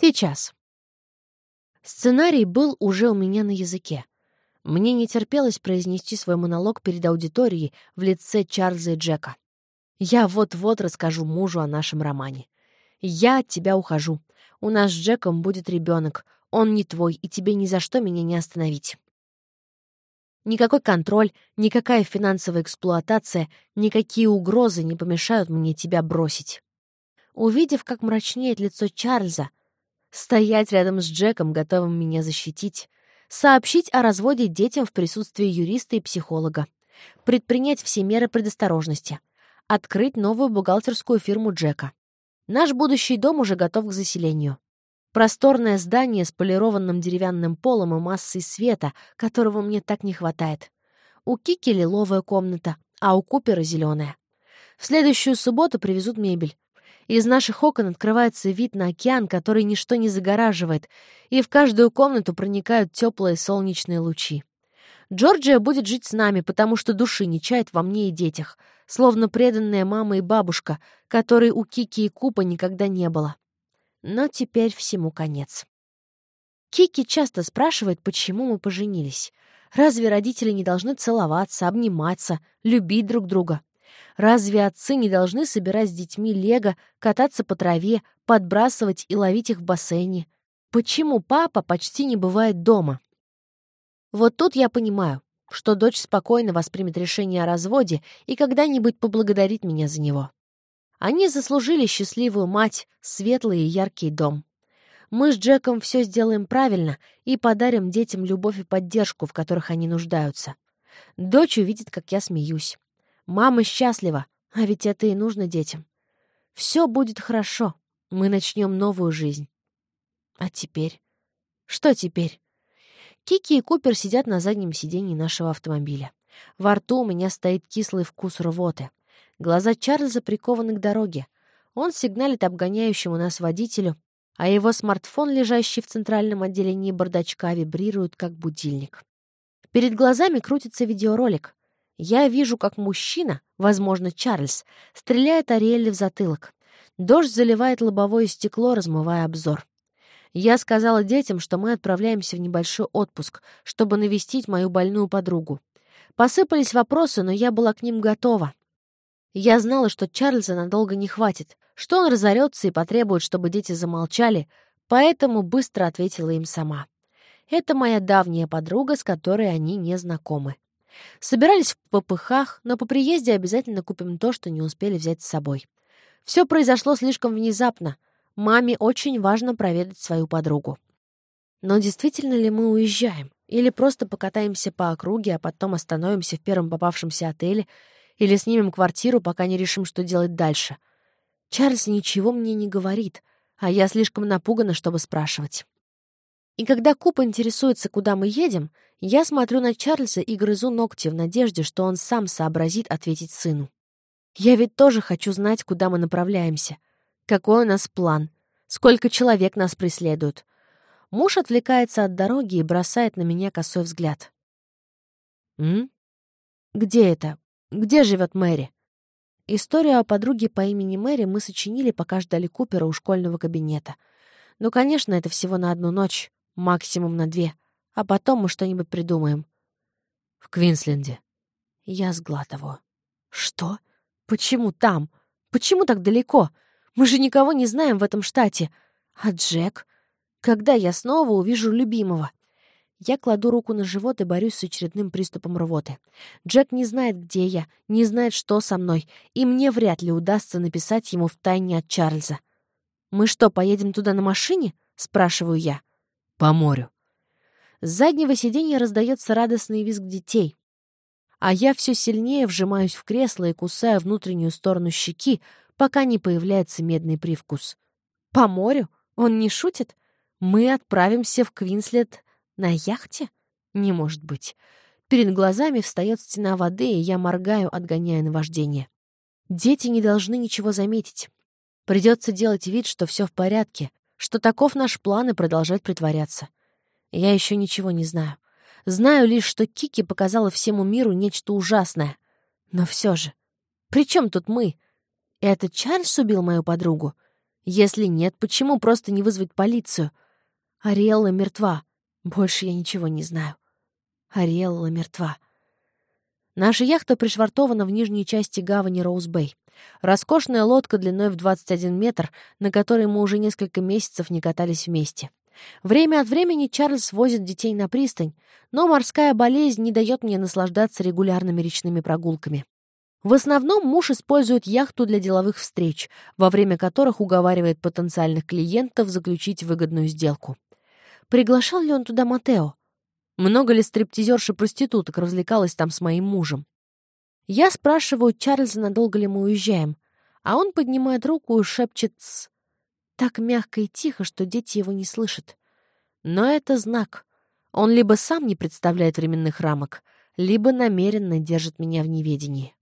Сейчас. Сценарий был уже у меня на языке. Мне не терпелось произнести свой монолог перед аудиторией в лице Чарльза и Джека. Я вот-вот расскажу мужу о нашем романе. Я от тебя ухожу. У нас с Джеком будет ребенок. Он не твой, и тебе ни за что меня не остановить. Никакой контроль, никакая финансовая эксплуатация, никакие угрозы не помешают мне тебя бросить. Увидев, как мрачнеет лицо Чарльза, стоять рядом с Джеком, готовым меня защитить, сообщить о разводе детям в присутствии юриста и психолога, предпринять все меры предосторожности, открыть новую бухгалтерскую фирму Джека. Наш будущий дом уже готов к заселению. Просторное здание с полированным деревянным полом и массой света, которого мне так не хватает. У Кики лиловая комната, а у Купера зеленая. В следующую субботу привезут мебель. Из наших окон открывается вид на океан, который ничто не загораживает, и в каждую комнату проникают теплые солнечные лучи. Джорджия будет жить с нами, потому что души не чает во мне и детях, словно преданная мама и бабушка, которой у Кики и Купа никогда не было. Но теперь всему конец. Кики часто спрашивает, почему мы поженились. Разве родители не должны целоваться, обниматься, любить друг друга? Разве отцы не должны собирать с детьми лего, кататься по траве, подбрасывать и ловить их в бассейне? Почему папа почти не бывает дома? Вот тут я понимаю, что дочь спокойно воспримет решение о разводе и когда-нибудь поблагодарит меня за него. Они заслужили счастливую мать, светлый и яркий дом. Мы с Джеком все сделаем правильно и подарим детям любовь и поддержку, в которых они нуждаются. Дочь увидит, как я смеюсь. Мама счастлива, а ведь это и нужно детям. Все будет хорошо. Мы начнем новую жизнь. А теперь? Что теперь? Кики и Купер сидят на заднем сиденье нашего автомобиля. Во рту у меня стоит кислый вкус рвоты. Глаза Чарльза прикованы к дороге. Он сигналит обгоняющему нас водителю, а его смартфон, лежащий в центральном отделении бардачка, вибрирует как будильник. Перед глазами крутится видеоролик. Я вижу, как мужчина, возможно, Чарльз, стреляет Ариэлли в затылок. Дождь заливает лобовое стекло, размывая обзор. Я сказала детям, что мы отправляемся в небольшой отпуск, чтобы навестить мою больную подругу. Посыпались вопросы, но я была к ним готова. Я знала, что Чарльза надолго не хватит, что он разорется и потребует, чтобы дети замолчали, поэтому быстро ответила им сама. Это моя давняя подруга, с которой они не знакомы. Собирались в попыхах, но по приезде обязательно купим то, что не успели взять с собой. Все произошло слишком внезапно. Маме очень важно проведать свою подругу. Но действительно ли мы уезжаем? Или просто покатаемся по округе, а потом остановимся в первом попавшемся отеле или снимем квартиру, пока не решим, что делать дальше. Чарльз ничего мне не говорит, а я слишком напугана, чтобы спрашивать. И когда Куп интересуется, куда мы едем, я смотрю на Чарльза и грызу ногти в надежде, что он сам сообразит ответить сыну. Я ведь тоже хочу знать, куда мы направляемся. Какой у нас план? Сколько человек нас преследуют? Муж отвлекается от дороги и бросает на меня косой взгляд. «М? Где это? Где живет Мэри? Историю о подруге по имени Мэри мы сочинили, пока ждали Купера у школьного кабинета. Ну, конечно, это всего на одну ночь, максимум на две. А потом мы что-нибудь придумаем. В Квинсленде. Я сглатываю. Что? Почему там? Почему так далеко? Мы же никого не знаем в этом штате. А Джек? Когда я снова увижу любимого? Я кладу руку на живот и борюсь с очередным приступом рвоты. Джек не знает, где я, не знает, что со мной, и мне вряд ли удастся написать ему втайне от Чарльза. «Мы что, поедем туда на машине?» — спрашиваю я. «По морю». С заднего сиденья раздается радостный визг детей. А я все сильнее вжимаюсь в кресло и кусаю внутреннюю сторону щеки, пока не появляется медный привкус. «По морю? Он не шутит? Мы отправимся в Квинслет на яхте? Не может быть. Перед глазами встает стена воды, и я моргаю, отгоняя наваждение. Дети не должны ничего заметить. Придется делать вид, что все в порядке, что таков наш план и продолжать притворяться. Я еще ничего не знаю. Знаю лишь, что Кики показала всему миру нечто ужасное. Но все же, при чем тут мы? Это Чарльз убил мою подругу? Если нет, почему просто не вызвать полицию? Ариэлла мертва. Больше я ничего не знаю. Ариэлла мертва. Наша яхта пришвартована в нижней части гавани Роуз-Бэй. Роскошная лодка длиной в 21 метр, на которой мы уже несколько месяцев не катались вместе. Время от времени Чарльз возит детей на пристань, но морская болезнь не дает мне наслаждаться регулярными речными прогулками. В основном муж использует яхту для деловых встреч, во время которых уговаривает потенциальных клиентов заключить выгодную сделку. Приглашал ли он туда Матео? Много ли стриптизерш и проституток развлекалась там с моим мужем? Я спрашиваю Чарльза, надолго ли мы уезжаем, а он поднимает руку и шепчет «Тсс». Так мягко и тихо, что дети его не слышат. Но это знак. Он либо сам не представляет временных рамок, либо намеренно держит меня в неведении.